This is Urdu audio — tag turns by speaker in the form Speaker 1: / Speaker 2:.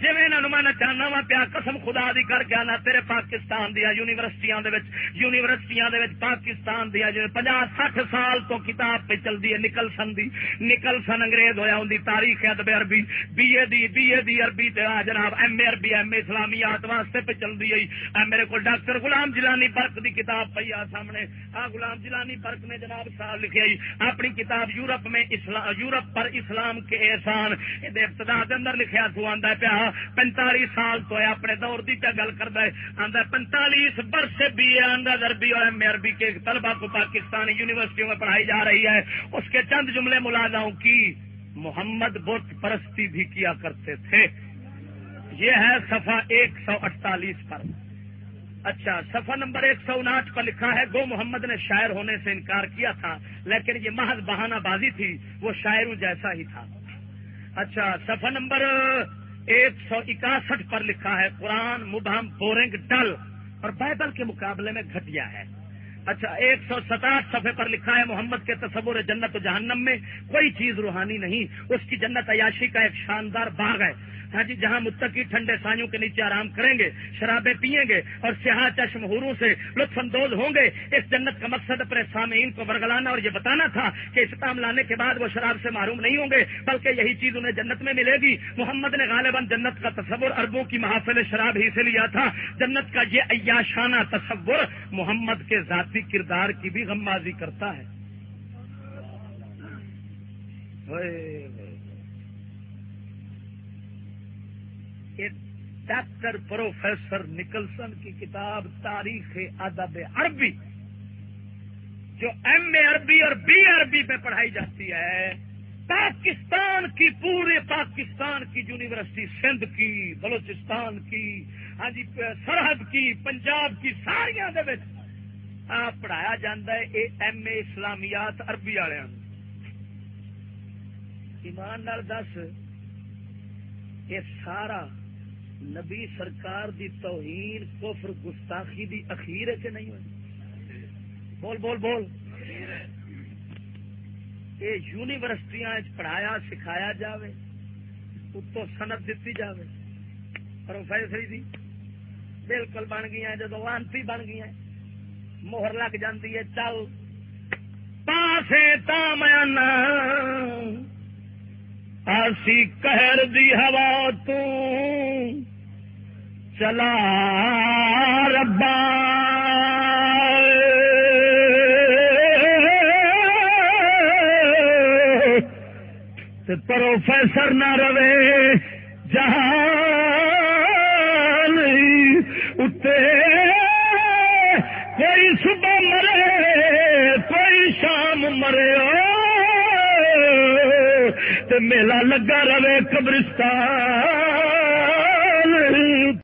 Speaker 1: جی میں نچانا وا پیا قسم خدا دی کر کے آنا تیرے پاکستان دیا یونیورسٹیاں یونیورسٹیاں پاکستان دیا جی پناہ سٹھ سال تو کتاب پہ چلتی ہے نکلسن دی نکلسن انگریز ہویا، ان تاریخ ادب عربی، بی اے دی، بی اے دی عربی تے جناب ایم اے عربی، ایم اے اسلامیات واسطے پہ چل رہی ہے میرے کو ڈاکٹر غلام جلانی برق دی کتاب پی آ سامنے۔ آ غلام جلانی برق نے جناب سال لکھے اپنی کتاب یورپ میں اسلام یورپ پر اسلام کے احسان ابتدا کے اندر لکھا تو آدھا پیا پینتالیس سال تو ہے اپنے دور کی پیا گل کرتا ہے۔ آدھا پینتالیس برس بی اے اندر عربی اور ایم عربی کے طلبا کو پاکستانی یونیورسٹیوں میں پڑھائی جا رہی ہے۔ اس کے چند جملے ملازاؤں کی محمد بت پرستی بھی کیا کرتے تھے۔ یہ ہے صفحہ ایک سو اڑتالیس پر۔ اچھا صفحہ نمبر ایک سو انٹھ پر لکھا ہے، گو محمد نے شاعر ہونے سے انکار کیا تھا، لیکن یہ محض بہانہ بازی تھی، وہ شاعروں جیسا ہی تھا۔ اچھا صفحہ نمبر ایک سو اکاسٹھ پر لکھا ہے، قرآن، مبہم، بورنگ، ڈل، اور بائبل کے مقابلے میں گھٹیا ہے۔ اچھا ایک سو ستاٹھ صفحے پر لکھا ہے، محمد کے تصور جنت و جہنم میں کوئی چیز روحانی نہیں، اس کی جنت عیاشی کا ایک شاندار باغ ہے۔ ہاں جی جہاں متقی ٹھنڈے سائیوں کے نیچے آرام کریں گے، شرابیں پیئیں گے اور سیاح چشم حوروں سے لطف اندوز ہوں گے، اس جنت کا مقصد اپنے سامعین کو برگلانا اور یہ بتانا تھا کہ اسلام لانے کے بعد وہ شراب سے معروم نہیں ہوں گے، بلکہ یہی چیز انہیں جنت میں ملے گی۔ محمد نے غالباً جنت کا تصور اربوں کی محافل شراب ہی سے لیا تھا۔ جنت کا یہ عیاشانہ تصور محمد کے ذاتی کردار کی بھی غمازی کرتا ہے۔ ڈاکٹر پروفیسر نکلسن کی کتاب تاریخ ادب عربی، جو ایم اے عربی اور بی عربی میں پڑھائی جاتی ہے، پاکستان کی، پورے پاکستان کی یونیورسٹی سندھ کی، بلوچستان کی ہاں جی سرحد کی، پنجاب کی ساریا پڑھایا جا ہے ایم اے اسلامیات عربی والوں ایمان نال دس، یہ سارا نبی سرکار دی توہین، کفر، گستاخی دی اخیر ہے نہیں ہوئی؟ بول بول بول۔ یہ یونیورسٹیاں پڑھایا، سکھایا جاوے اتو سنت دیتی جاوے۔ پروفیسری دی بالکل بن گئی جب لانتی بن گئی مہر لگ جاتی ہے، چل۔ پاسے تام آسی کہر دی ہوا تو۔ چلا ربا پروفیسر نہ رہے جہاں اتے کوئی صبح مرے، کوئی شام مرے میلہ لگا رہے قبرستان۔